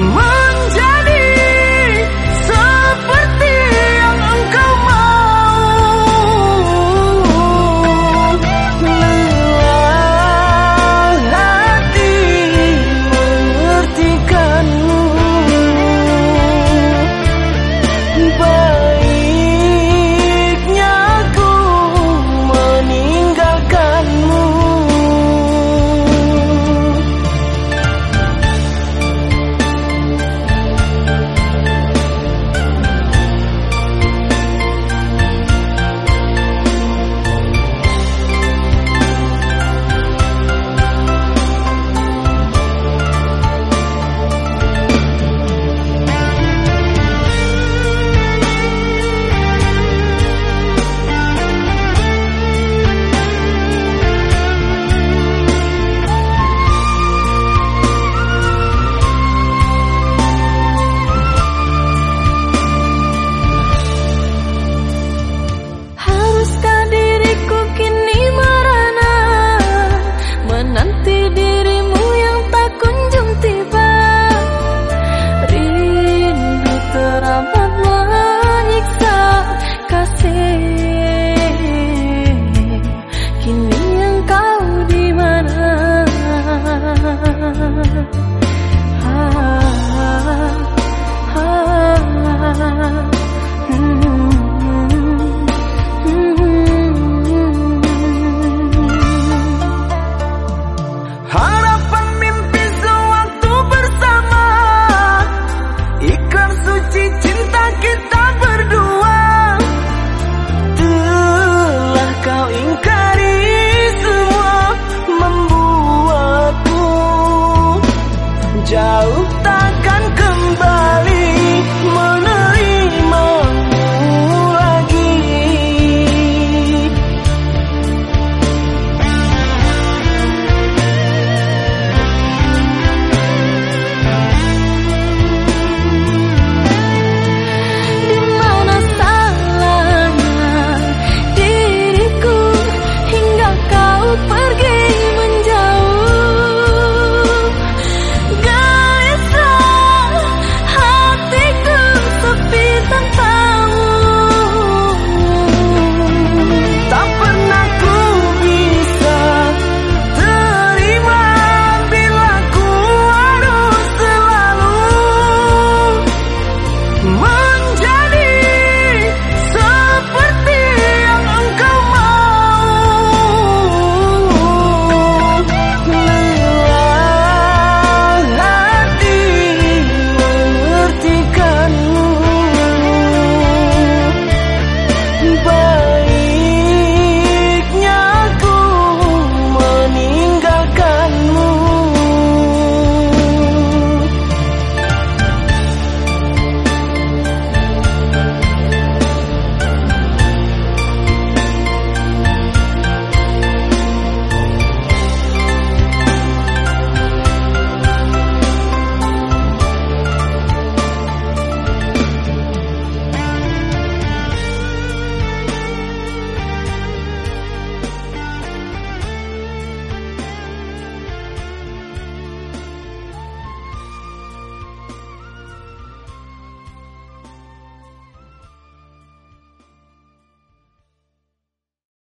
What.